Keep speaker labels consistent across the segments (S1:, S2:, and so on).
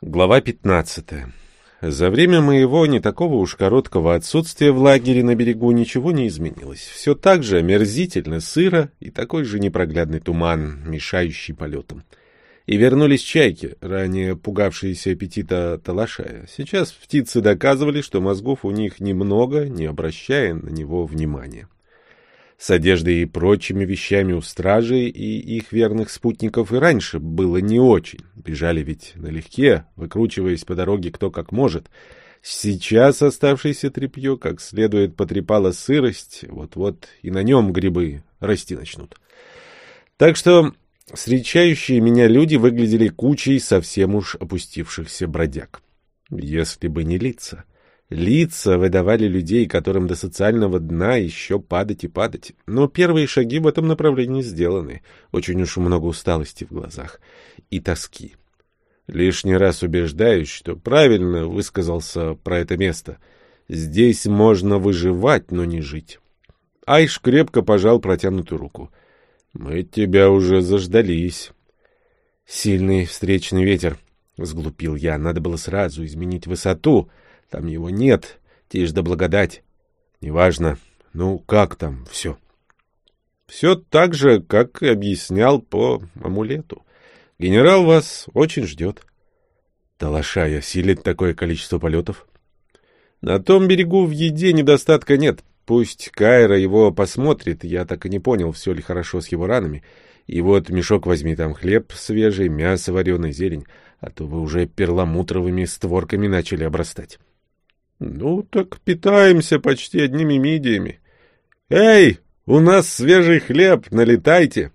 S1: Глава 15. За время моего не такого уж короткого отсутствия в лагере на берегу ничего не изменилось. Все так же омерзительно сыро и такой же непроглядный туман, мешающий полетам. И вернулись чайки, ранее пугавшиеся аппетита талашая. Сейчас птицы доказывали, что мозгов у них немного, не обращая на него внимания. С одеждой и прочими вещами у стражей и их верных спутников и раньше было не очень. Бежали ведь налегке, выкручиваясь по дороге кто как может. Сейчас оставшееся тряпье как следует потрепала сырость, вот-вот и на нем грибы расти начнут. Так что встречающие меня люди выглядели кучей совсем уж опустившихся бродяг. Если бы не лица. Лица выдавали людей, которым до социального дна еще падать и падать. Но первые шаги в этом направлении сделаны. Очень уж много усталости в глазах. И тоски. Лишний раз убеждаюсь, что правильно высказался про это место. Здесь можно выживать, но не жить. Айш крепко пожал протянутую руку. «Мы тебя уже заждались». «Сильный встречный ветер», — взглупил я. «Надо было сразу изменить высоту». Там его нет. Тишь да благодать. Неважно. Ну, как там все? Все так же, как и объяснял по амулету. Генерал вас очень ждет. Талашай осилит такое количество полетов? На том берегу в еде недостатка нет. Пусть Кайра его посмотрит, я так и не понял, все ли хорошо с его ранами. И вот мешок возьми, там хлеб свежий, мясо вареное, зелень, а то вы уже перламутровыми створками начали обрастать. Ну, так питаемся почти одними мидиями. Эй, у нас свежий хлеб, налетайте.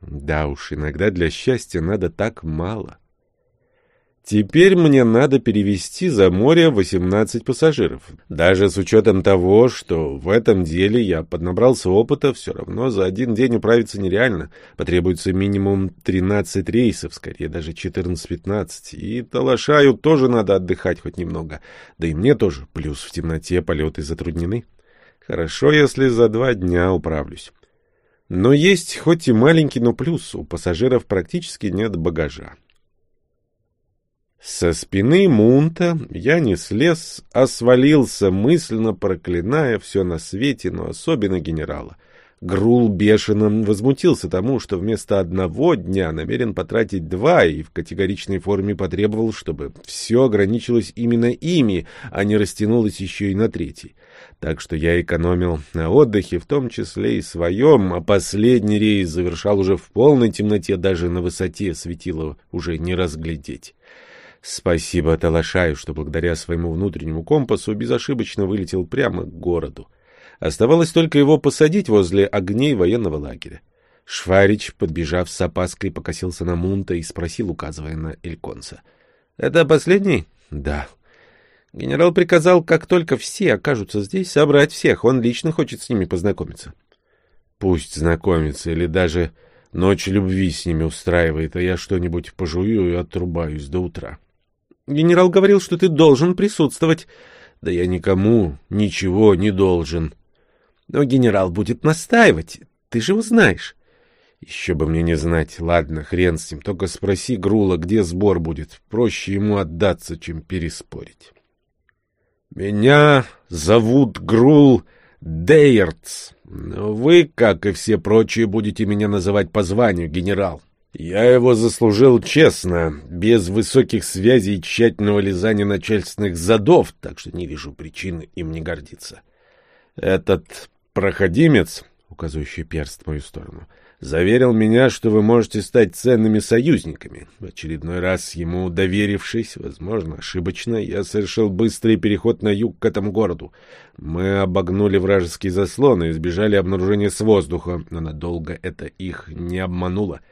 S1: Да уж, иногда для счастья надо так мало. Теперь мне надо перевести за море 18 пассажиров. Даже с учетом того, что в этом деле я поднабрался опыта, все равно за один день управиться нереально. Потребуется минимум 13 рейсов, скорее даже 14-15. И Талашаю тоже надо отдыхать хоть немного. Да и мне тоже, плюс в темноте полеты затруднены. Хорошо, если за два дня управлюсь. Но есть хоть и маленький, но плюс. У пассажиров практически нет багажа. Со спины Мунта я не слез, а свалился, мысленно проклиная все на свете, но особенно генерала. Грул бешено возмутился тому, что вместо одного дня намерен потратить два, и в категоричной форме потребовал, чтобы все ограничилось именно ими, а не растянулось еще и на третий. Так что я экономил на отдыхе, в том числе и своем, а последний рейс завершал уже в полной темноте, даже на высоте светило уже не разглядеть. Спасибо Талашаю, что благодаря своему внутреннему компасу безошибочно вылетел прямо к городу. Оставалось только его посадить возле огней военного лагеря. Шварич, подбежав с опаской, покосился на Мунта и спросил, указывая на Эльконца. — Это последний? — Да. Генерал приказал, как только все окажутся здесь, собрать всех. Он лично хочет с ними познакомиться. — Пусть знакомится, или даже ночь любви с ними устраивает, а я что-нибудь пожую и отрубаюсь до утра. — Генерал говорил, что ты должен присутствовать. Да я никому ничего не должен. Но генерал будет настаивать. Ты же его знаешь. Еще бы мне не знать. Ладно, хрен с ним. Только спроси Грула, где сбор будет. Проще ему отдаться, чем переспорить. Меня зовут Грул Дейерц. Вы, как и все прочие, будете меня называть по званию, генерал. Я его заслужил честно, без высоких связей и тщательного лизания начальственных задов, так что не вижу причин им не гордиться. Этот проходимец, указывающий перст в мою сторону, заверил меня, что вы можете стать ценными союзниками. В очередной раз ему доверившись, возможно, ошибочно, я совершил быстрый переход на юг к этому городу. Мы обогнули вражеские заслоны и избежали обнаружения с воздуха, но надолго это их не обмануло. —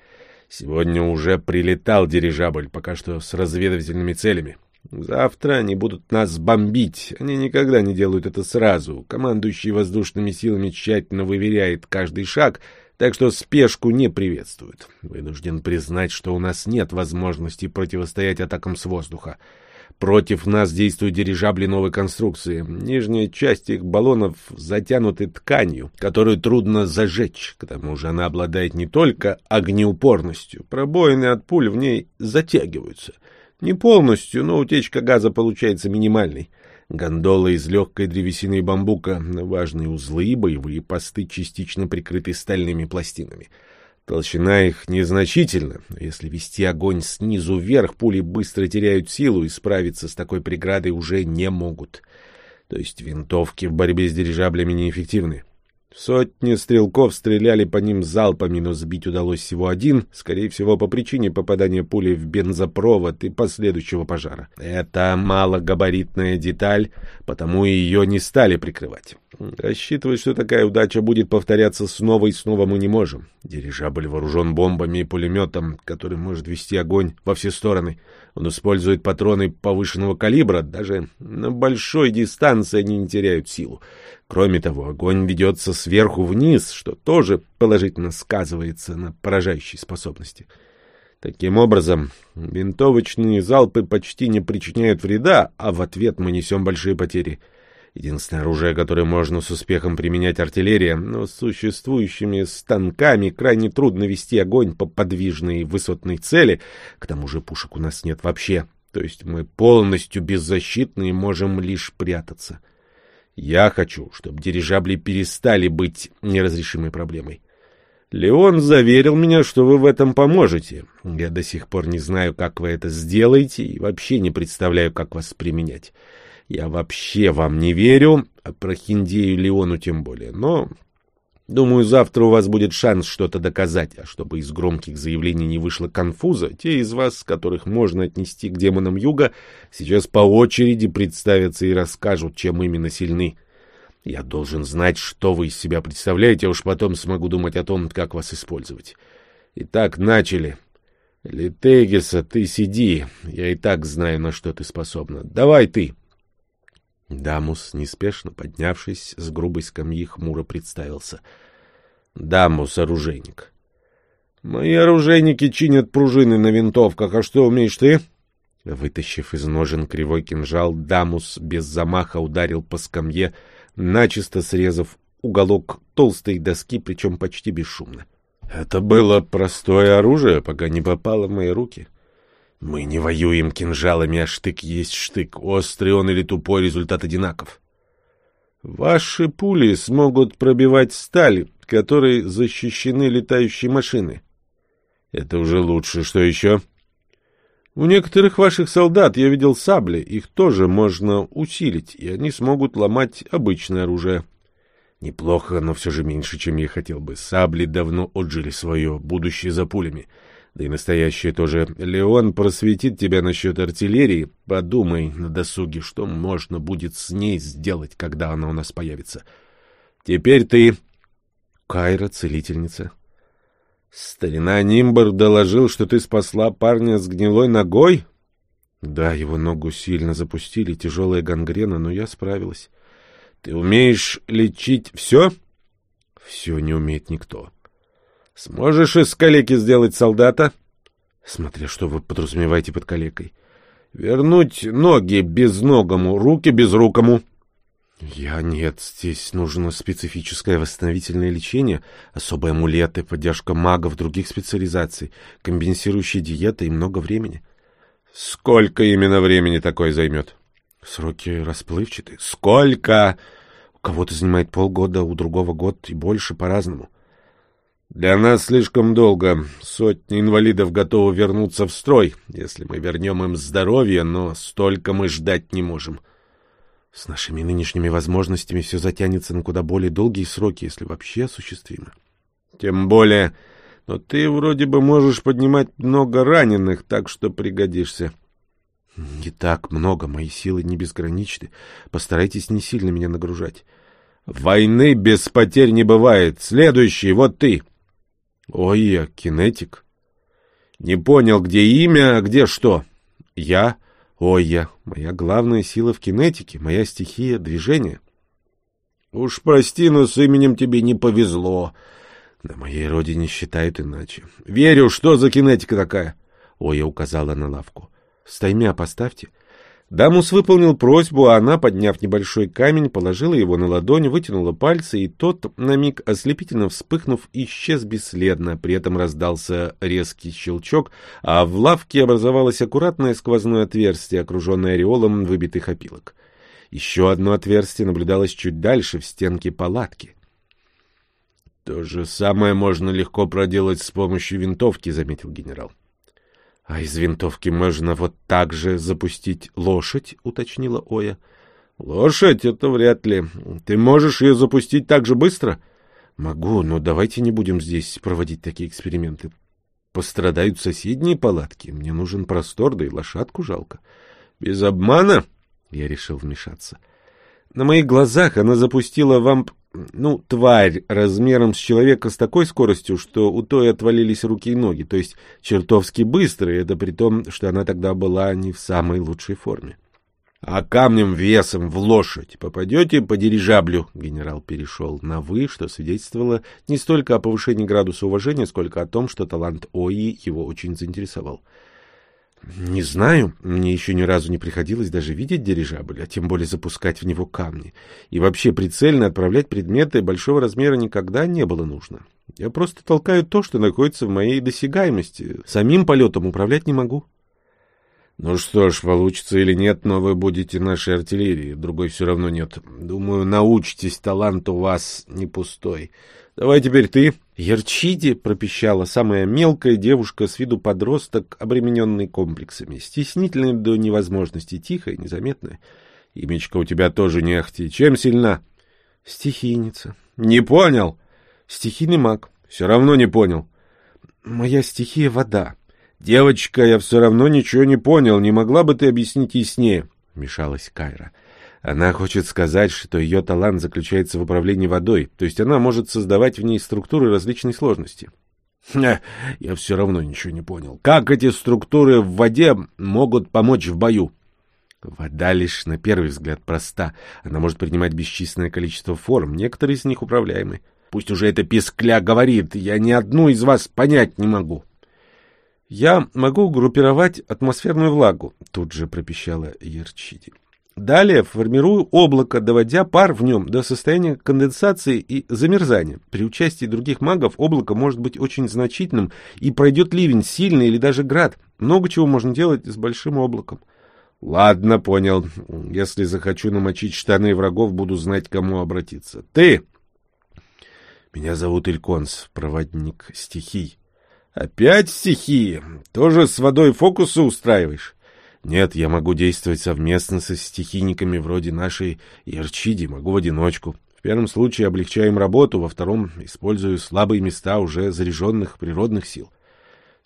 S1: Сегодня уже прилетал дирижабль, пока что с разведывательными целями. Завтра они будут нас бомбить. Они никогда не делают это сразу. Командующий воздушными силами тщательно выверяет каждый шаг, так что спешку не приветствует. Вынужден признать, что у нас нет возможности противостоять атакам с воздуха. Против нас действуют дирижабли новой конструкции. Нижняя часть их баллонов затянуты тканью, которую трудно зажечь. К тому же она обладает не только огнеупорностью. Пробоины от пуль в ней затягиваются. Не полностью, но утечка газа получается минимальной. Гондолы из легкой древесины и бамбука, важные узлы и боевые посты частично прикрыты стальными пластинами. Толщина их незначительна, но если вести огонь снизу вверх, пули быстро теряют силу и справиться с такой преградой уже не могут. То есть винтовки в борьбе с дирижаблями неэффективны. Сотни стрелков стреляли по ним залпами, но сбить удалось всего один, скорее всего, по причине попадания пули в бензопровод и последующего пожара. Это малогабаритная деталь, потому ее не стали прикрывать. Рассчитывать, что такая удача будет повторяться снова и снова мы не можем. Дирижабль вооружен бомбами и пулеметом, который может вести огонь во все стороны. Он использует патроны повышенного калибра, даже на большой дистанции они не теряют силу. Кроме того, огонь ведется сверху вниз, что тоже положительно сказывается на поражающей способности. Таким образом, винтовочные залпы почти не причиняют вреда, а в ответ мы несем большие потери. Единственное оружие, которое можно с успехом применять артиллерия, но с существующими станками крайне трудно вести огонь по подвижной высотной цели, к тому же пушек у нас нет вообще, то есть мы полностью беззащитны и можем лишь прятаться. — я хочу, чтобы дирижабли перестали быть неразрешимой проблемой. Леон заверил меня, что вы в этом поможете. Я до сих пор не знаю, как вы это сделаете, и вообще не представляю, как вас применять. Я вообще вам не верю, а про Хиндею Леону тем более. Но Думаю, завтра у вас будет шанс что-то доказать, а чтобы из громких заявлений не вышло конфуза, те из вас, которых можно отнести к демонам юга, сейчас по очереди представятся и расскажут, чем именно сильны. Я должен знать, что вы из себя представляете, а уж потом смогу думать о том, как вас использовать. Итак, начали. Литегиса, ты сиди, я и так знаю, на что ты способна. Давай ты. Дамус, неспешно поднявшись с грубой скамьи, хмуро представился — Дамус, оружейник. Мои оружейники чинят пружины на винтовках, а что умеешь ты? Вытащив из ножен кривой кинжал, Дамус без замаха ударил по скамье, начисто срезав уголок толстой доски, причем почти бесшумно. Это было простое оружие, пока не попало в мои руки. Мы не воюем кинжалами, а штык есть штык. Острый он или тупой, результат одинаков. Ваши пули смогут пробивать сталь, которой защищены летающие машины. Это уже лучше. Что еще? У некоторых ваших солдат я видел сабли. Их тоже можно усилить, и они смогут ломать обычное оружие. Неплохо, но все же меньше, чем я хотел бы. Сабли давно отжили свое будущее за пулями. Да и настоящее тоже. Леон просветит тебя насчет артиллерии. Подумай на досуге, что можно будет с ней сделать, когда она у нас появится. Теперь ты... Кайра, целительница. Старина Нимбр доложил, что ты спасла парня с гнилой ногой? Да, его ногу сильно запустили, тяжелая гангрена, но я справилась. Ты умеешь лечить все? Все не умеет никто. Сможешь из калеки сделать солдата? Смотря что вы подразумеваете под калекой. Вернуть ноги безногому, руки безрукому. Я нет, здесь нужно специфическое восстановительное лечение, особые амулеты, поддержка магов других специализаций, компенсирующие диеты и много времени. Сколько именно времени такое займет? Сроки расплывчаты. Сколько? У кого-то занимает полгода, у другого год и больше по-разному. Для нас слишком долго. Сотни инвалидов готовы вернуться в строй, если мы вернем им здоровье, но столько мы ждать не можем. — с нашими нынешними возможностями все затянется на куда более долгие сроки, если вообще осуществимо. Тем более, но ты вроде бы можешь поднимать много раненых, так что пригодишься. Не так много, мои силы не безграничны. Постарайтесь не сильно меня нагружать. Войны без потерь не бывает. Следующий, вот ты. Ой, я кинетик. Не понял, где имя, а где что. Я Ой, я, моя главная сила в кинетике, моя стихия — движение. Уж прости, но с именем тебе не повезло. На моей родине считают иначе. Верю, что за кинетика такая? Ой, я указала на лавку. Стаймя поставьте. Дамус выполнил просьбу, а она, подняв небольшой камень, положила его на ладонь, вытянула пальцы, и тот, на миг ослепительно вспыхнув, исчез бесследно. При этом раздался резкий щелчок, а в лавке образовалось аккуратное сквозное отверстие, окруженное ореолом выбитых опилок. Еще одно отверстие наблюдалось чуть дальше, в стенке палатки. — То же самое можно легко проделать с помощью винтовки, — заметил генерал. — А из винтовки можно вот так же запустить лошадь, — уточнила Оя. — Лошадь — это вряд ли. Ты можешь ее запустить так же быстро? — Могу, но давайте не будем здесь проводить такие эксперименты. Пострадают соседние палатки. Мне нужен простор, да и лошадку жалко. — Без обмана? Я решил вмешаться. На моих глазах она запустила вамп... Ну, тварь размером с человека с такой скоростью, что у той отвалились руки и ноги, то есть чертовски быстро, и это при том, что она тогда была не в самой лучшей форме. — А камнем весом в лошадь попадете по дирижаблю? — генерал перешел на «вы», что свидетельствовало не столько о повышении градуса уважения, сколько о том, что талант Ои его очень заинтересовал. — не знаю, мне еще ни разу не приходилось даже видеть дирижабль, а тем более запускать в него камни. И вообще прицельно отправлять предметы большого размера никогда не было нужно. Я просто толкаю то, что находится в моей досягаемости. Самим полетом управлять не могу. Ну что ж, получится или нет, но вы будете нашей артиллерией, другой все равно нет. Думаю, научитесь, талант у вас не пустой. Давай теперь ты. Ярчиди пропищала самая мелкая девушка с виду подросток, обремененный комплексами, стеснительная до невозможности, тихая, незаметная. Имечка у тебя тоже не ахти. Чем сильна? Стихийница. Не понял. Стихийный маг. Все равно не понял. Моя стихия — вода. Девочка, я все равно ничего не понял. Не могла бы ты объяснить яснее? Вмешалась Кайра. Она хочет сказать, что ее талант заключается в управлении водой, то есть она может создавать в ней структуры различной сложности. Я все равно ничего не понял. Как эти структуры в воде могут помочь в бою? Вода лишь на первый взгляд проста. Она может принимать бесчисленное количество форм, некоторые из них управляемы. Пусть уже эта пескля говорит, я ни одну из вас понять не могу. Я могу группировать атмосферную влагу, тут же пропищала Ерчити. Далее формирую облако, доводя пар в нем до состояния конденсации и замерзания. При участии других магов облако может быть очень значительным, и пройдет ливень, сильный или даже град. Много чего можно делать с большим облаком. Ладно, понял. Если захочу намочить штаны врагов, буду знать, кому обратиться. Ты! Меня зовут Ильконс, проводник стихий. Опять стихии? Тоже с водой фокусы устраиваешь? Нет, я могу действовать совместно со стихийниками вроде нашей Ярчиди, могу в одиночку. В первом случае облегчаю им работу, во втором использую слабые места уже заряженных природных сил.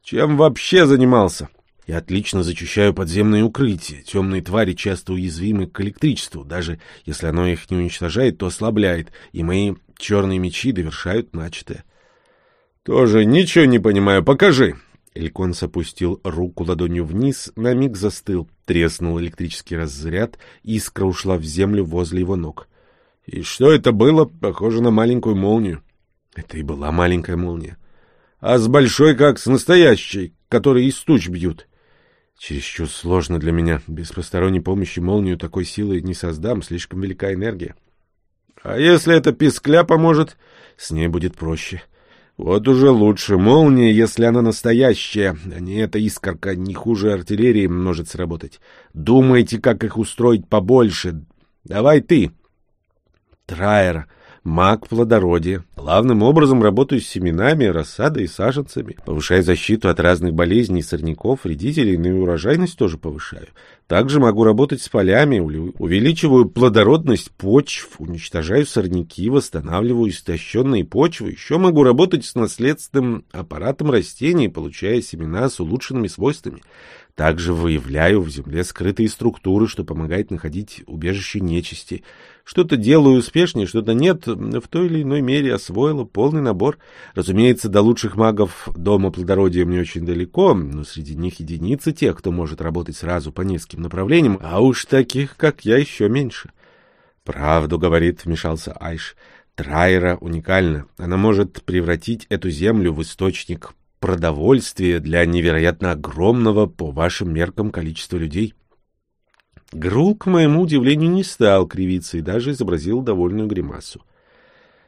S1: Чем вообще занимался? Я отлично зачищаю подземные укрытия. Темные твари часто уязвимы к электричеству. Даже если оно их не уничтожает, то ослабляет, и мои черные мечи довершают начатое. — Тоже ничего не понимаю. Покажи. Эльконс опустил руку ладонью вниз, на миг застыл, треснул электрический разряд, искра ушла в землю возле его ног. И что это было? Похоже на маленькую молнию. Это и была маленькая молния. А с большой как с настоящей, которые из туч бьют. Чересчур сложно для меня. Без посторонней помощи молнию такой силы не создам, слишком велика энергия. А если эта пискля поможет, с ней будет проще. — вот уже лучше. Молния, если она настоящая, а не эта искорка, не хуже артиллерии может сработать. Думайте, как их устроить побольше. Давай ты. Трайер. Маг плодородия. Главным образом работаю с семенами, рассадой и саженцами. Повышаю защиту от разных болезней, сорняков, вредителей, но и урожайность тоже повышаю. Также могу работать с полями, увеличиваю плодородность почв, уничтожаю сорняки, восстанавливаю истощенные почвы. Еще могу работать с наследственным аппаратом растений, получая семена с улучшенными свойствами. Также выявляю в земле скрытые структуры, что помогает находить убежище нечисти. Что-то делаю успешнее, что-то нет, в той или иной мере освоила полный набор. Разумеется, до лучших магов дома плодородия мне очень далеко, но среди них единицы тех, кто может работать сразу по нескольким направлениям, а уж таких, как я, еще меньше. «Правду, — говорит, — вмешался Айш, — Трайера уникальна. Она может превратить эту землю в источник продовольствие для невероятно огромного по вашим меркам количества людей. Грул, к моему удивлению, не стал кривиться и даже изобразил довольную гримасу.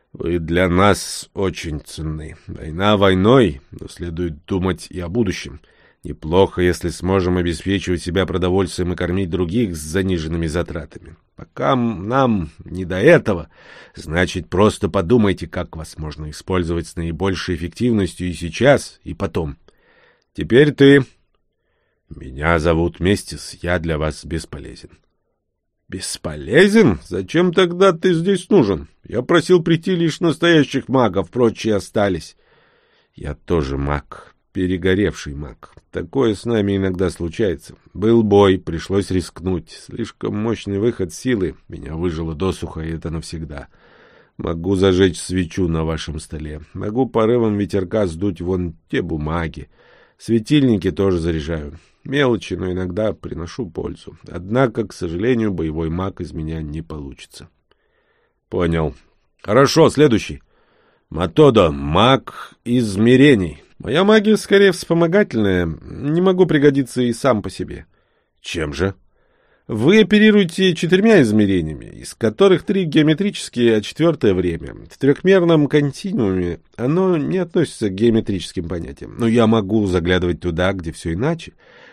S1: — Вы для нас очень ценны. Война войной, но следует думать и о будущем. Неплохо, если сможем обеспечивать себя продовольствием и кормить других с заниженными затратами. Пока нам не до этого, значит, просто подумайте, как вас можно использовать с наибольшей эффективностью и сейчас, и потом. Теперь ты... Меня зовут Местис, я для вас бесполезен. Бесполезен? Зачем тогда ты здесь нужен? Я просил прийти лишь настоящих магов, прочие остались. Я тоже маг, перегоревший маг. Такое с нами иногда случается. Был бой, пришлось рискнуть. Слишком мощный выход силы. Меня выжило досуха, и это навсегда. Могу зажечь свечу на вашем столе. Могу порывом ветерка сдуть вон те бумаги. Светильники тоже заряжаю. Мелочи, но иногда приношу пользу. Однако, к сожалению, боевой маг из меня не получится. Понял. Хорошо, следующий. Матода, маг измерений. Моя магия скорее вспомогательная, не могу пригодиться и сам по себе. Чем же? Вы оперируете четырьмя измерениями, из которых три геометрические, а четвертое — время. В трехмерном континууме оно не относится к геометрическим понятиям, но я могу заглядывать туда, где все иначе.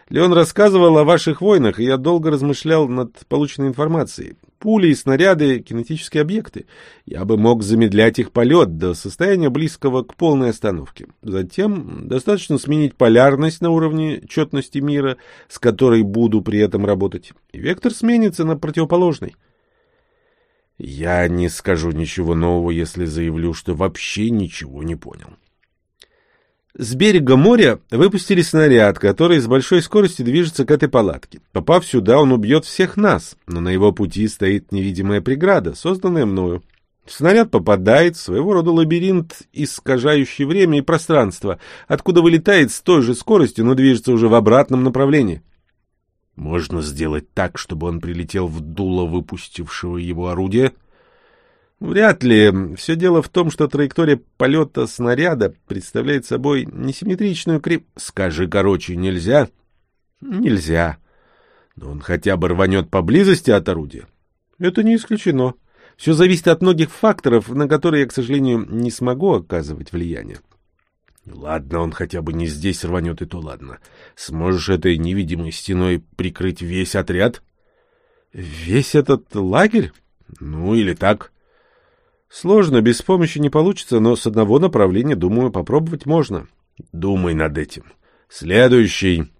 S1: Леон рассказывал о ваших войнах, и я долго размышлял над полученной информацией. Пули и снаряды — кинетические объекты. Я бы мог замедлять их полет до состояния близкого к полной остановке. Затем достаточно сменить полярность на уровне четности мира, с которой буду при этом работать, и вектор сменится на противоположный. Я не скажу ничего нового, если заявлю, что вообще ничего не понял. С берега моря выпустили снаряд, который с большой скоростью движется к этой палатке. Попав сюда, он убьет всех нас, но на его пути стоит невидимая преграда, созданная мною. Снаряд попадает в своего рода лабиринт, искажающий время и пространство, откуда вылетает с той же скоростью, но движется уже в обратном направлении. Можно сделать так, чтобы он прилетел в дуло выпустившего его орудия — Вряд ли. Все дело в том, что траектория полета снаряда представляет собой несимметричную крип... Скажи короче, нельзя? Нельзя. Но он хотя бы рванет поблизости от орудия. Это не исключено. Все зависит от многих факторов, на которые я, к сожалению, не смогу оказывать влияние. Ладно, он хотя бы не здесь рванет, и то ладно. Сможешь этой невидимой стеной прикрыть весь отряд? Весь этот лагерь? Ну, или так. Сложно, без помощи не получится, но с одного направления, думаю, попробовать можно. Думай над этим. Следующий.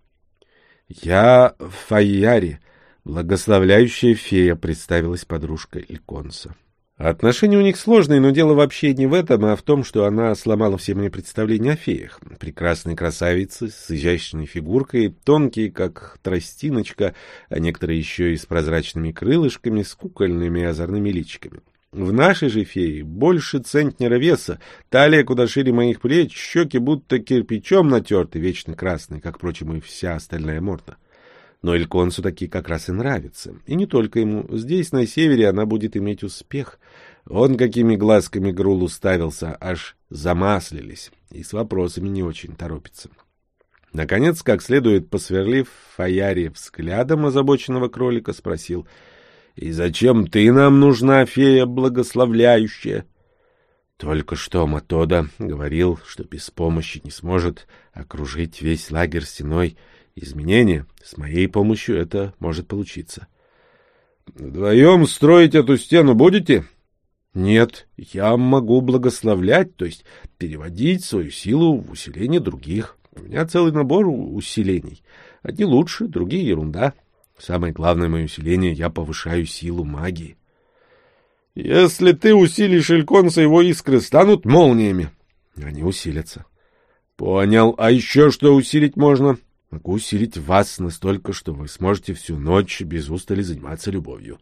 S1: Я Фаяри, благословляющая фея, представилась подружка Ильконса. Отношения у них сложные, но дело вообще не в этом, а в том, что она сломала все мои представления о феях. Прекрасные красавицы с изящной фигуркой, тонкие, как тростиночка, а некоторые еще и с прозрачными крылышками, с кукольными озорными личиками. В нашей же фее больше центнера веса, талия куда шире моих плеч, щеки будто кирпичом натерты, вечно красные, как, впрочем, и вся остальная морда. Но Эльконсу такие как раз и нравятся. И не только ему. Здесь, на севере, она будет иметь успех. Он какими глазками Грул уставился, аж замаслились, и с вопросами не очень торопится. Наконец, как следует посверлив Фаяри взглядом озабоченного кролика, спросил — и зачем ты нам нужна, фея благословляющая? Только что Матода говорил, что без помощи не сможет окружить весь лагерь стеной изменения. С моей помощью это может получиться. Вдвоем строить эту стену будете? Нет, я могу благословлять, то есть переводить свою силу в усиление других. У меня целый набор усилений. Одни лучше, другие ерунда. Самое главное мое усиление — я повышаю силу магии. Если ты усилишь Эльконса, его искры станут молниями. Они усилятся. Понял. А еще что усилить можно? Могу усилить вас настолько, что вы сможете всю ночь без устали заниматься любовью.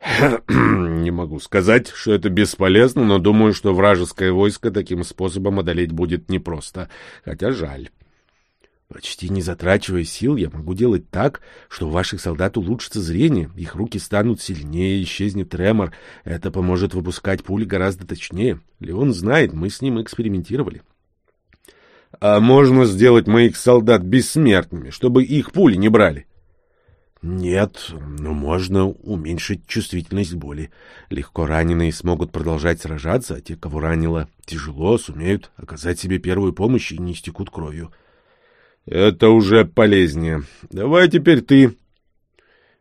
S1: Не могу сказать, что это бесполезно, но думаю, что вражеское войско таким способом одолеть будет непросто, хотя жаль. Почти не затрачивая сил, я могу делать так, что у ваших солдат улучшится зрение, их руки станут сильнее, исчезнет тремор. Это поможет выпускать пули гораздо точнее. Леон знает, мы с ним экспериментировали. А можно сделать моих солдат бессмертными, чтобы их пули не брали? Нет, но можно уменьшить чувствительность боли. Легко раненые смогут продолжать сражаться, а те, кого ранило тяжело, сумеют оказать себе первую помощь и не истекут кровью. Это уже полезнее. Давай теперь ты.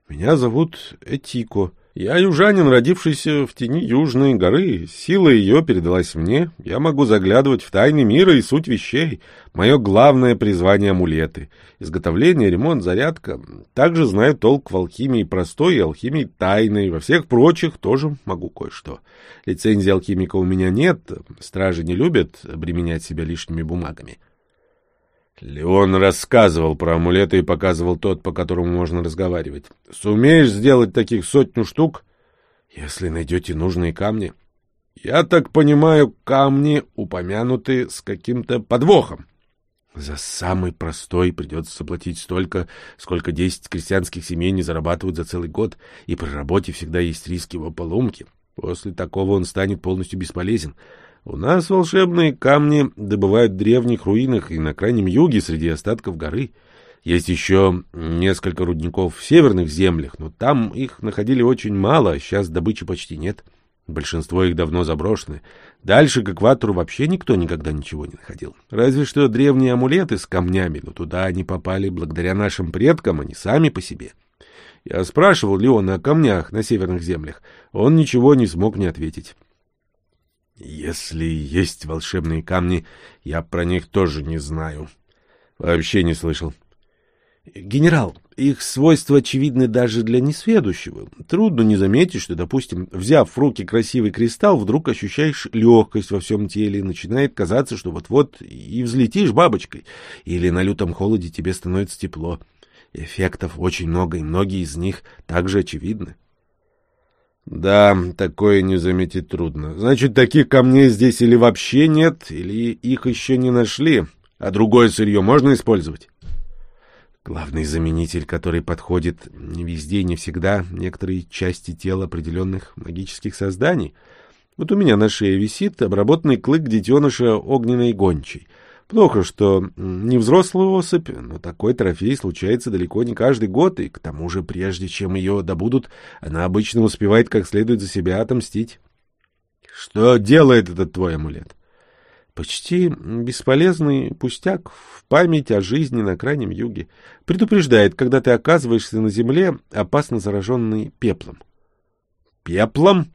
S1: Меня зовут Этико. Я южанин, родившийся в тени Южной горы. Сила ее передалась мне. Я могу заглядывать в тайны мира и суть вещей. Мое главное призвание — амулеты. Изготовление, ремонт, зарядка. Также знаю толк в алхимии простой и алхимии тайной. Во всех прочих тоже могу кое-что. Лицензии алхимика у меня нет. Стражи не любят обременять себя лишними бумагами. Леон рассказывал про амулеты и показывал тот, по которому можно разговаривать. Сумеешь сделать таких сотню штук, если найдете нужные камни? Я так понимаю, камни упомянуты с каким-то подвохом. За самый простой придется заплатить столько, сколько десять крестьянских семей не зарабатывают за целый год, и при работе всегда есть риски его поломки. После такого он станет полностью бесполезен. У нас волшебные камни добывают в древних руинах и на крайнем юге среди остатков горы. Есть еще несколько рудников в северных землях, но там их находили очень мало, а сейчас добычи почти нет. Большинство их давно заброшены. Дальше к экватору вообще никто никогда ничего не находил. Разве что древние амулеты с камнями, но туда они попали благодаря нашим предкам, а не сами по себе. Я спрашивал Леона о камнях на северных землях. Он ничего не смог мне ответить. Если есть волшебные камни, я про них тоже не знаю. Вообще не слышал. Генерал, их свойства очевидны даже для несведущего. Трудно не заметить, что, допустим, взяв в руки красивый кристалл, вдруг ощущаешь легкость во всем теле, и начинает казаться, что вот-вот и взлетишь бабочкой, или на лютом холоде тебе становится тепло. Эффектов очень много, и многие из них также очевидны. Да, такое не заметить трудно. Значит, таких камней здесь или вообще нет, или их еще не нашли. А другое сырье можно использовать? Главный заменитель, который подходит не везде и не всегда, некоторые части тела определенных магических созданий. Вот у меня на шее висит обработанный клык детеныша огненной гончей — Плохо, что не взрослая особь, но такой трофей случается далеко не каждый год, и к тому же, прежде чем ее добудут, она обычно успевает как следует за себя отомстить. Что делает этот твой амулет? Почти бесполезный пустяк в память о жизни на Крайнем Юге. Предупреждает, когда ты оказываешься на земле, опасно зараженный пеплом. Пеплом?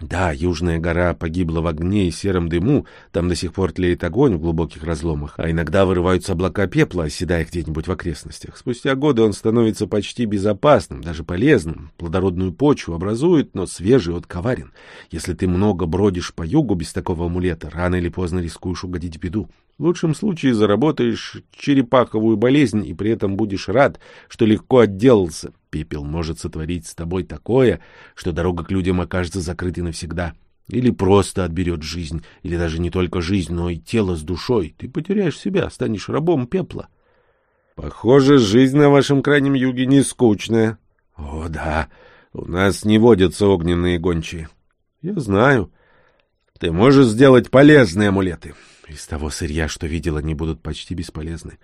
S1: Да, Южная гора погибла в огне и сером дыму, там до сих пор тлеет огонь в глубоких разломах, а иногда вырываются облака пепла, оседая где-нибудь в окрестностях. Спустя годы он становится почти безопасным, даже полезным, плодородную почву образует, но свежий от коварен. Если ты много бродишь по югу без такого амулета, рано или поздно рискуешь угодить в беду. В лучшем случае заработаешь черепаховую болезнь и при этом будешь рад, что легко отделался. Пепел может сотворить с тобой такое, что дорога к людям окажется закрытой навсегда. Или просто отберет жизнь, или даже не только жизнь, но и тело с душой. Ты потеряешь себя, станешь рабом пепла. Похоже, жизнь на вашем крайнем юге не скучная. О, да, у нас не водятся огненные гончие. Я знаю. Ты можешь сделать полезные амулеты. Из того сырья, что видел, они будут почти бесполезны.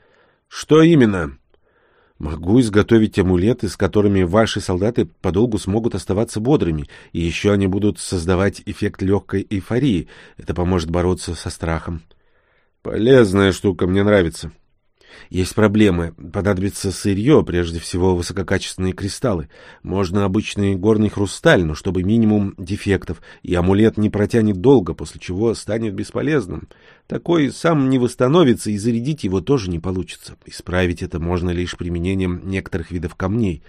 S1: Что именно? Могу изготовить амулеты, с которыми ваши солдаты подолгу смогут оставаться бодрыми, и еще они будут создавать эффект легкой эйфории. Это поможет бороться со страхом. Полезная штука, мне нравится. Есть проблемы. Понадобится сырье, прежде всего высококачественные кристаллы. Можно обычный горный хрусталь, но чтобы минимум дефектов, и амулет не протянет долго, после чего станет бесполезным. Такой сам не восстановится, и зарядить его тоже не получится. Исправить это можно лишь применением некоторых видов камней.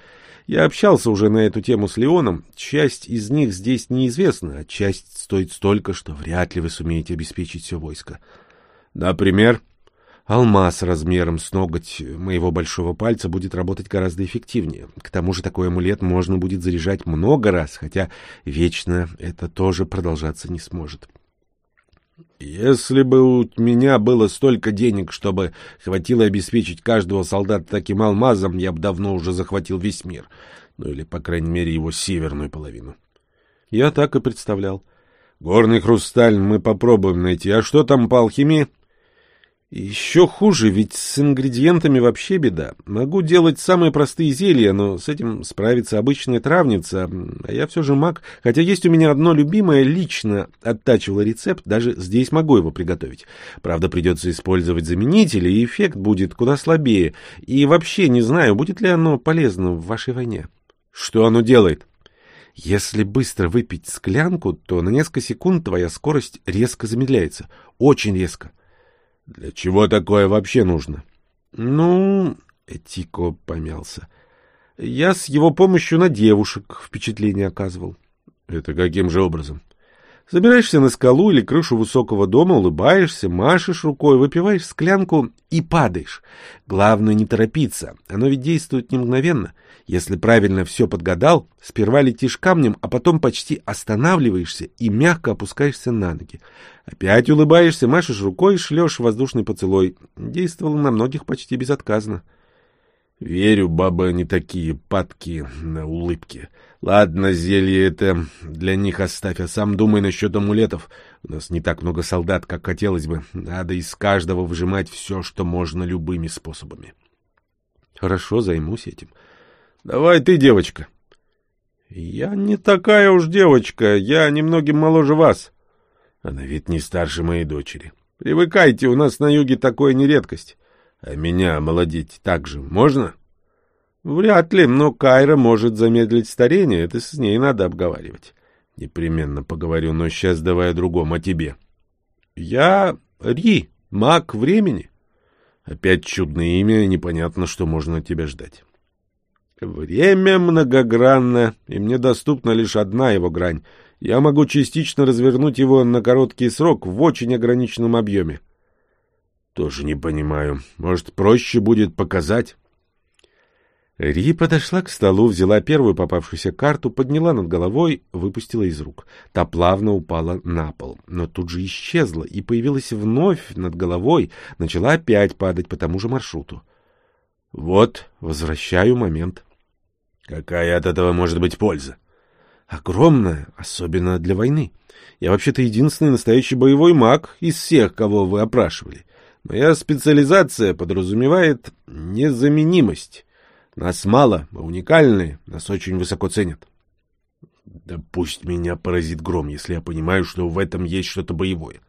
S1: Я общался уже на эту тему с Леоном. Часть из них здесь неизвестна, а часть стоит столько, что вряд ли вы сумеете обеспечить все войско. Например... Алмаз размером с ноготь моего большого пальца будет работать гораздо эффективнее. К тому же такой амулет можно будет заряжать много раз, хотя вечно это тоже продолжаться не сможет. Если бы у меня было столько денег, чтобы хватило обеспечить каждого солдата таким алмазом, я бы давно уже захватил весь мир. Ну или, по крайней мере, его северную половину. Я так и представлял. Горный хрусталь мы попробуем найти. А что там по алхимии? — Еще хуже, ведь с ингредиентами вообще беда. Могу делать самые простые зелья, но с этим справится обычная травница, а я все же маг. Хотя есть у меня одно любимое, лично оттачивала рецепт, даже здесь могу его приготовить. Правда, придется использовать заменители, и эффект будет куда слабее. И вообще не знаю, будет ли оно полезно в вашей войне. Что оно делает? Если быстро выпить склянку, то на несколько секунд твоя скорость резко замедляется. Очень резко.
S2: Для чего такое вообще нужно?
S1: Ну, Тико помялся. Я с его помощью на девушек впечатление оказывал.
S2: Это каким же образом?
S1: Забираешься на скалу или крышу высокого дома, улыбаешься, машешь рукой, выпиваешь склянку и падаешь. Главное не торопиться, оно ведь действует не мгновенно. Если правильно все подгадал, сперва летишь камнем, а потом почти останавливаешься и мягко опускаешься на ноги. Опять улыбаешься, машешь рукой, шлешь воздушный поцелуй. Действовало на многих почти безотказно.
S2: Верю, бабы они такие падки на улыбки. Ладно, зелье это для них оставь, а сам думай насчет амулетов. У нас не так много солдат, как хотелось бы. Надо из каждого выжимать все, что можно любыми способами.
S1: Хорошо, займусь этим.
S2: Давай ты, девочка.
S1: Я не такая уж девочка, я немногим моложе вас.
S2: Она ведь не старше моей дочери.
S1: Привыкайте, у нас на юге такое не редкость.
S2: А меня молодеть так же можно?
S1: Вряд ли, но Кайра может замедлить старение, это с ней надо обговаривать.
S2: Непременно поговорю, но сейчас давай о другом, о тебе.
S1: Я Ри, маг времени.
S2: Опять чудное имя, непонятно, что можно от тебя ждать.
S1: Время многогранно, и мне доступна лишь одна его грань. Я могу частично развернуть его на короткий срок в очень ограниченном объеме.
S2: Тоже не понимаю. Может, проще будет показать?
S1: Ри подошла к столу, взяла первую попавшуюся карту, подняла над головой, выпустила из рук. Та плавно упала на пол, но тут же исчезла и появилась вновь над головой, начала опять падать по тому же маршруту. Вот, возвращаю момент.
S2: Какая от этого может быть польза?
S1: Огромная, особенно для войны. Я вообще-то единственный настоящий боевой маг из всех, кого вы опрашивали. Моя специализация подразумевает незаменимость. Нас мало, мы уникальны, нас очень высоко ценят.
S2: Да пусть меня поразит гром, если я понимаю, что в этом есть что-то боевое.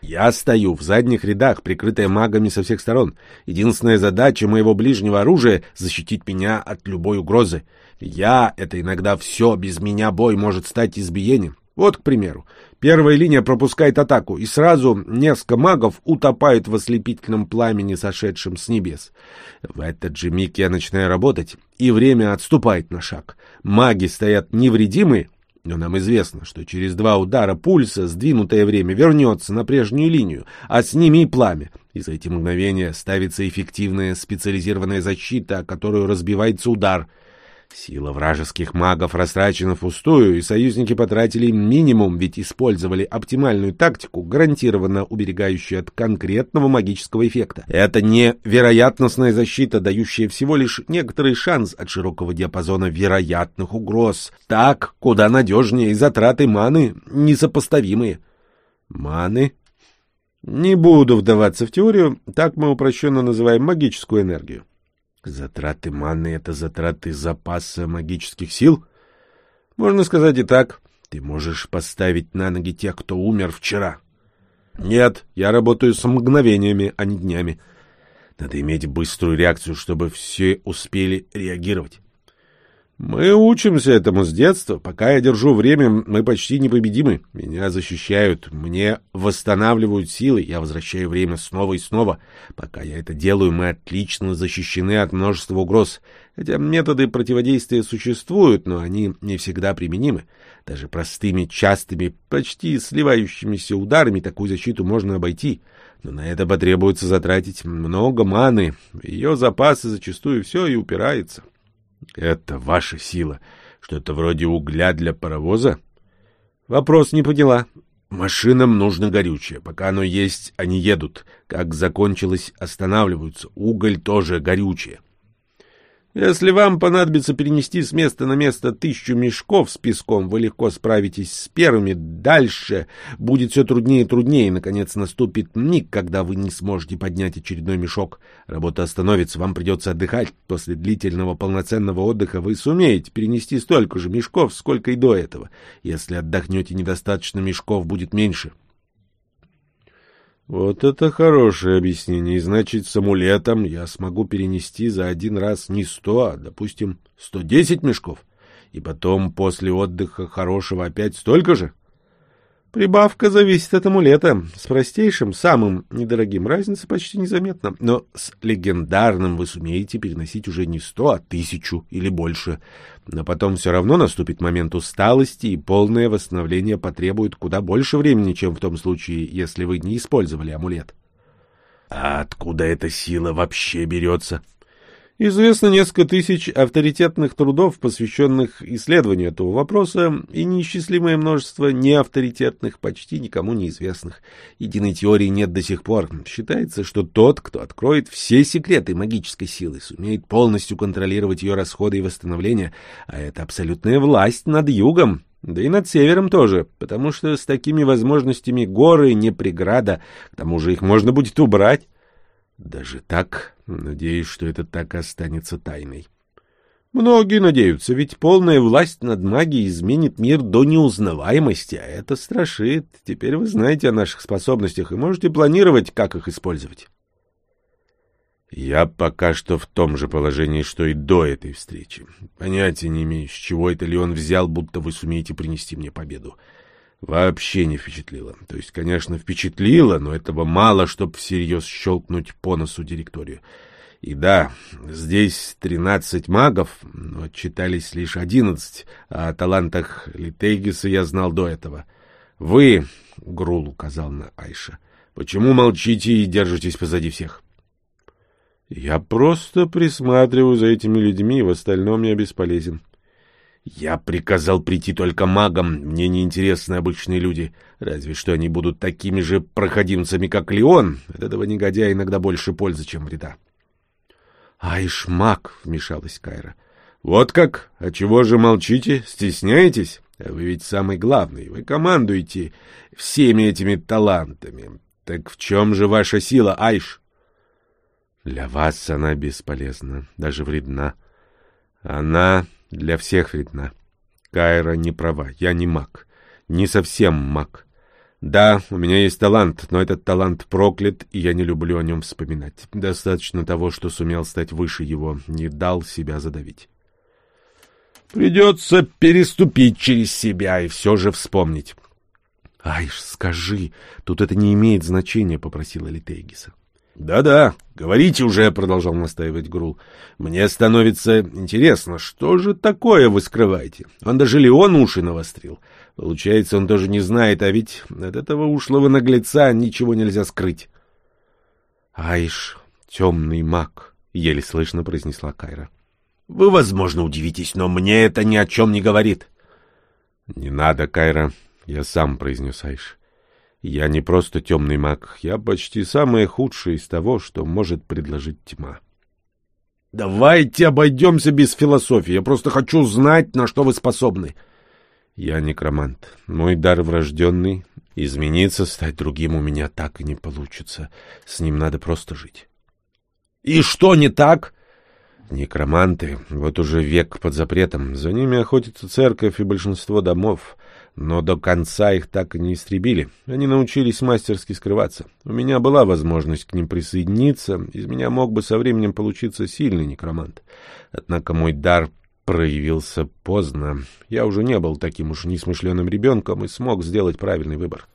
S2: Я стою в задних рядах, прикрытая магами со всех сторон. Единственная задача моего ближнего оружия — защитить меня от любой угрозы. Я — это иногда все, без меня бой может стать избиением. Вот, к примеру, первая линия пропускает атаку, и сразу несколько магов утопают в ослепительном пламени, сошедшем с небес. В этот же миг я начинаю работать, и время отступает на шаг. Маги стоят невредимые, но нам известно, что через два удара пульса сдвинутое время вернется на прежнюю линию, а с ними и пламя. И за эти мгновения ставится эффективная специализированная защита, которую разбивается удар — Сила вражеских магов растрачена впустую, и союзники потратили минимум, ведь использовали оптимальную тактику, гарантированно уберегающую от конкретного магического эффекта. Это не вероятностная защита, дающая всего лишь некоторый шанс от широкого диапазона вероятных угроз. Так, куда надежнее, и затраты маны несопоставимые. Маны? Не буду вдаваться в теорию, так мы упрощенно называем магическую энергию. Затраты маны — это затраты запаса магических сил?
S1: Можно сказать и так.
S2: Ты можешь поставить на ноги тех, кто умер вчера.
S1: Нет, я работаю с мгновениями, а не днями.
S2: Надо иметь быструю реакцию, чтобы все успели реагировать.
S1: Мы учимся этому с детства. Пока я держу время, мы почти непобедимы. Меня защищают, мне восстанавливают силы, я возвращаю время снова и снова. Пока я это делаю, мы отлично защищены от множества угроз. Хотя методы противодействия существуют, но они не всегда применимы. Даже простыми, частыми, почти сливающимися ударами такую защиту можно обойти. Но на это потребуется затратить много маны. Ее запасы зачастую все и упирается.
S2: Это ваша сила. Что-то вроде угля для паровоза?
S1: Вопрос не поняла.
S2: Машинам нужно горючее. Пока оно есть, они едут. Как закончилось, останавливаются. Уголь тоже горючее.
S1: Если вам понадобится перенести с места на место тысячу мешков с песком, вы легко справитесь с первыми. Дальше будет все труднее и труднее, наконец, наступит миг, когда вы не сможете поднять очередной мешок. Работа остановится, вам придется отдыхать. После длительного полноценного отдыха вы сумеете перенести столько же мешков, сколько и до этого. Если отдохнете недостаточно, мешков будет меньше. Вот это хорошее объяснение. И значит, с амулетом я смогу перенести за один раз не сто, а, допустим, сто десять мешков. И потом, после отдыха хорошего, опять столько же? Прибавка зависит от амулета. С простейшим, самым недорогим разница почти незаметна. Но с легендарным вы сумеете переносить уже не сто, а тысячу или больше. Но потом все равно наступит момент усталости, и полное восстановление потребует куда больше времени, чем в том случае, если вы не использовали амулет.
S2: А откуда эта сила вообще берется?
S1: Известно несколько тысяч авторитетных трудов, посвященных исследованию этого вопроса, и неисчислимое множество неавторитетных, почти никому неизвестных. Единой теории нет до сих пор. Считается, что тот, кто откроет все секреты магической силы, сумеет полностью контролировать ее расходы и восстановление, а это абсолютная власть над югом, да и над севером тоже, потому что с такими возможностями горы не преграда, к тому же их можно будет убрать.
S2: Даже так? Надеюсь, что это так и останется тайной.
S1: Многие надеются, ведь полная власть над магией изменит мир до неузнаваемости, а это страшит. Теперь вы знаете о наших способностях и можете планировать, как их использовать.
S2: Я пока что в том же положении, что и до этой встречи. Понятия не имею, с чего это ли он взял, будто вы сумеете принести мне победу. Вообще не впечатлило. То есть, конечно, впечатлило, но этого мало, чтобы всерьез щелкнуть по носу директорию. И да, здесь тринадцать магов, но читались лишь одиннадцать, а о талантах Литейгиса я знал до этого. Вы, — Грул указал на Айша, — почему молчите и держитесь позади всех?
S1: Я просто присматриваю за этими людьми, в остальном я бесполезен.
S2: — я приказал прийти только магам, мне не интересны обычные люди. Разве что они будут такими же проходимцами, как Леон. От этого негодяя иногда больше пользы, чем вреда.
S1: — Айш, маг, — вмешалась Кайра.
S2: — Вот как? А чего же молчите? Стесняетесь? Вы ведь самый главный. Вы командуете всеми этими талантами. Так в чем же ваша сила, Айш?
S1: — Для вас она бесполезна, даже вредна. Она для всех видна. Кайра не права, я не маг. Не совсем маг. Да, у меня есть талант, но этот талант проклят, и я не люблю о нем вспоминать. Достаточно того, что сумел стать выше его, не дал себя задавить.
S2: Придется переступить через себя и все же вспомнить.
S1: — Айш, скажи, тут это не имеет значения, — попросила Литейгиса.
S2: «Да-да, говорите уже», — продолжал настаивать Грул. «Мне становится интересно, что же такое вы скрываете? Он даже Леон уши навострил. Получается, он тоже не знает, а ведь от этого ушлого наглеца ничего нельзя скрыть».
S1: «Айш, темный маг», — еле слышно произнесла Кайра.
S2: «Вы, возможно, удивитесь, но мне это ни о чем не говорит».
S1: «Не надо, Кайра, я сам произнес Айш. Я не просто темный маг, я почти самое худшее из того, что может предложить тьма.
S2: Давайте обойдемся без философии. Я просто хочу знать, на что вы способны.
S1: Я некромант. Мой дар врожденный. Измениться, стать другим у меня так и не получится. С ним надо просто жить.
S2: И что не так?
S1: Некроманты. Вот уже век под запретом. За ними охотится церковь и большинство домов но до конца их так и не истребили. Они научились мастерски скрываться. У меня была возможность к ним присоединиться, из меня мог бы со временем получиться сильный некромант. Однако мой дар проявился поздно. Я уже не был таким уж несмышленым ребенком и смог сделать правильный выбор.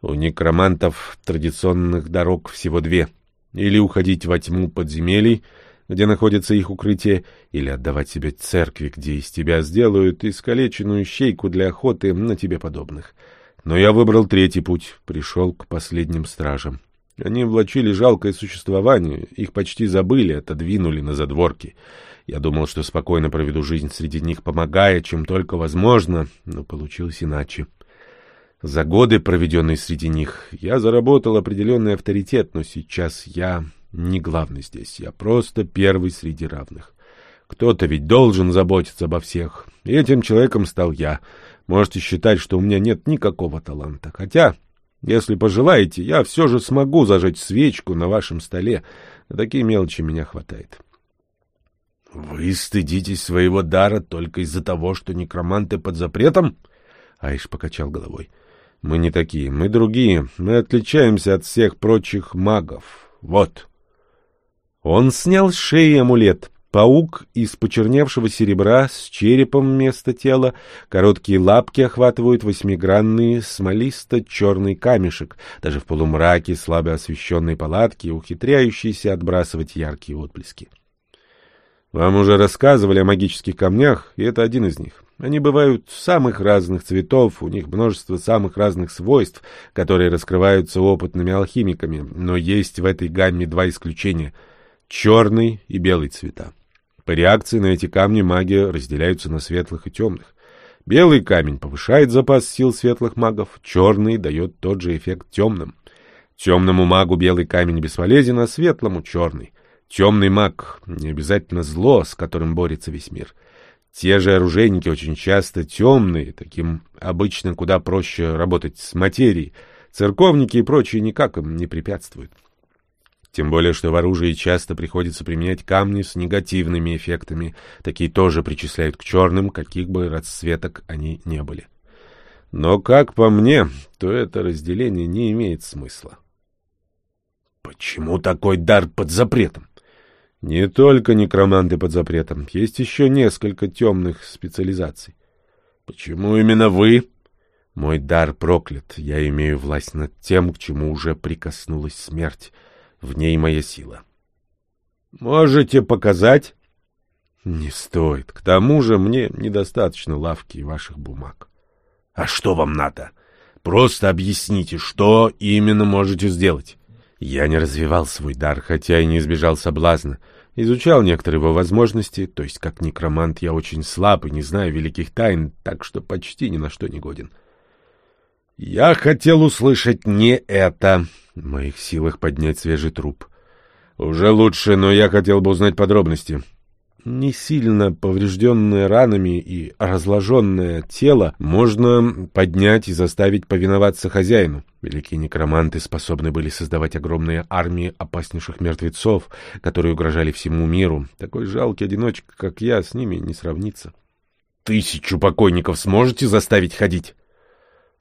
S1: У некромантов традиционных дорог всего две. Или уходить во тьму подземелий, где находится их укрытие, или отдавать себя церкви, где из тебя сделают искалеченную щейку для охоты на тебе подобных. Но я выбрал третий путь, пришел к последним стражам. Они влачили жалкое существование, их почти забыли, отодвинули на задворки. Я думал, что спокойно проведу жизнь среди них, помогая, чем только возможно, но получилось иначе. За годы, проведенные среди них, я заработал определенный авторитет, но сейчас я не главный здесь, я просто первый среди равных. Кто-то ведь должен заботиться обо всех. Этим человеком стал я. Можете считать, что у меня нет никакого таланта. Хотя, если пожелаете, я все же смогу зажечь свечку на вашем столе. На такие мелочи меня хватает.
S2: — Вы стыдитесь своего дара только из-за того, что некроманты под запретом?
S1: Айш покачал головой. — Мы не такие, мы другие. Мы отличаемся от всех прочих магов. Вот. Он снял с шеи амулет. Паук из почерневшего серебра с черепом вместо тела, короткие лапки охватывают восьмигранный смолисто-черный камешек, даже в полумраке слабо освещенной палатки, ухитряющийся отбрасывать яркие отблески. Вам уже рассказывали о магических камнях, и это один из них. Они бывают самых разных цветов, у них множество самых разных свойств, которые раскрываются опытными алхимиками, но есть в этой гамме два исключения — черный и белый цвета. По реакции на эти камни маги разделяются на светлых и темных. Белый камень повышает запас сил светлых магов, черный дает тот же эффект темным. Темному магу белый камень бесполезен, а светлому — черный. Темный маг — не обязательно зло, с которым борется весь мир. Те же оружейники очень часто темные, таким обычно куда проще работать с материей. Церковники и прочие никак им не препятствуют. Тем более, что в оружии часто приходится применять камни с негативными эффектами. Такие тоже причисляют к черным, каких бы расцветок они не были. Но, как по мне, то это разделение не имеет смысла.
S2: Почему такой дар под запретом?
S1: Не только некроманты под запретом. Есть еще несколько темных специализаций.
S2: Почему именно вы?
S1: Мой дар проклят. Я имею власть над тем, к чему уже прикоснулась смерть. В ней моя сила.
S2: Можете показать?
S1: Не стоит. К тому же мне недостаточно лавки и ваших бумаг.
S2: А что вам надо? Просто объясните, что именно можете сделать.
S1: Я не развивал свой дар, хотя и не избежал соблазна. Изучал некоторые его возможности, то есть как некромант я очень слаб и не знаю великих тайн, так что почти ни на что не годен.
S2: Я хотел услышать не это.
S1: В моих силах поднять свежий труп. Уже лучше, но я хотел бы узнать подробности. Не сильно поврежденное ранами и разложенное тело можно поднять и заставить повиноваться хозяину. Великие некроманты способны были создавать огромные армии опаснейших мертвецов, которые угрожали всему миру. Такой жалкий одиночка, как я, с ними не сравнится.
S2: Тысячу покойников сможете заставить ходить?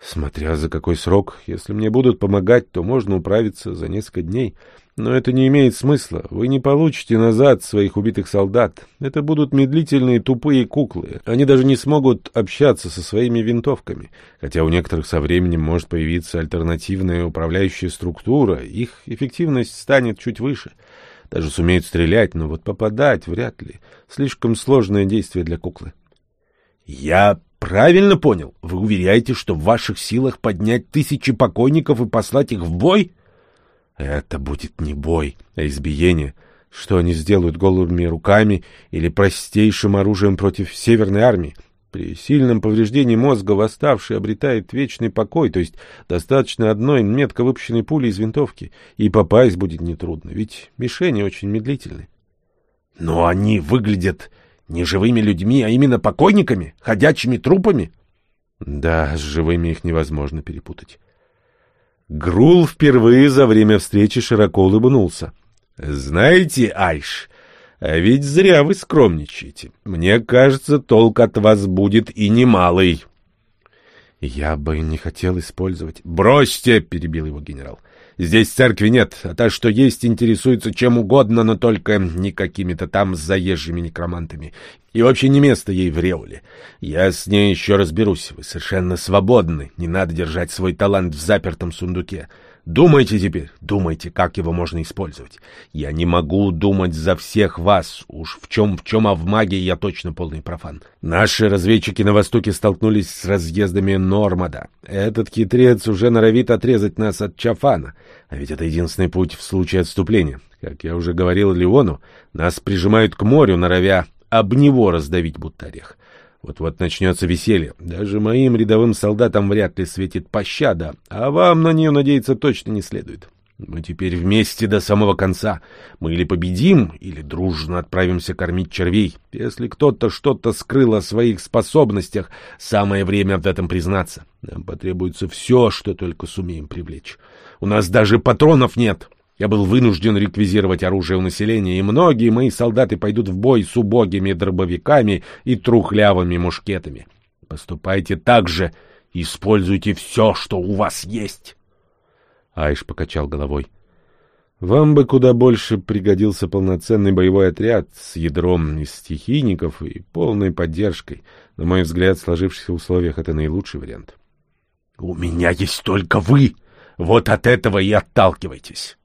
S1: Смотря за какой срок. Если мне будут помогать, то можно управиться за несколько дней. Но это не имеет смысла. Вы не получите назад своих убитых солдат. Это будут медлительные тупые куклы. Они даже не смогут общаться со своими винтовками. Хотя у некоторых со временем может появиться альтернативная управляющая структура. Их эффективность станет чуть выше. Даже сумеют стрелять, но вот попадать вряд ли. Слишком сложное действие для куклы.
S2: Я правильно понял? Вы уверяете, что в ваших силах поднять тысячи покойников и послать их в бой?
S1: Это будет не бой, а избиение. Что они сделают голыми руками или простейшим оружием против Северной армии? При сильном повреждении мозга восставший обретает вечный покой, то есть достаточно одной метко выпущенной пули из винтовки, и попасть будет нетрудно, ведь мишени очень медлительны.
S2: Но они выглядят не живыми людьми, а именно покойниками, ходячими трупами?
S1: Да, с живыми их невозможно перепутать. Грул впервые за время встречи широко улыбнулся. «Знаете, Айш, а ведь зря вы скромничаете. Мне кажется, толк от вас будет и немалый». «Я бы не хотел использовать...»
S2: «Бросьте!» — перебил его генерал. Здесь церкви нет, а та, что есть, интересуется чем угодно, но только не какими-то там заезжими некромантами. И вообще не место ей в Реуле. Я с ней еще разберусь. Вы совершенно свободны. Не надо держать свой талант в запертом сундуке. Думайте теперь, думайте, как его можно использовать. Я не могу думать за всех вас. Уж в чем в чем, а в магии я точно полный профан. Наши разведчики на востоке столкнулись с разъездами Нормада. Этот хитрец уже норовит отрезать нас от Чафана. А ведь это единственный путь в случае отступления. Как я уже говорил Леону, нас прижимают к морю, норовя об него раздавить будто орех. Вот-вот начнется веселье. Даже моим рядовым солдатам вряд ли светит пощада, а вам на нее надеяться точно не следует. Мы теперь вместе до самого конца. Мы или победим, или дружно отправимся кормить червей. Если кто-то что-то скрыл о своих способностях, самое время в этом признаться. Нам потребуется все, что только сумеем привлечь. У нас даже патронов нет. Я был вынужден реквизировать оружие у населения, и многие мои солдаты пойдут в бой с убогими дробовиками и трухлявыми мушкетами. Поступайте так же, используйте все, что у вас есть.
S1: Айш покачал головой. Вам бы куда больше пригодился полноценный боевой отряд с ядром из стихийников и полной поддержкой. На мой взгляд, в сложившихся условиях это наилучший вариант.
S2: — У меня есть только вы! Вот от этого и отталкивайтесь!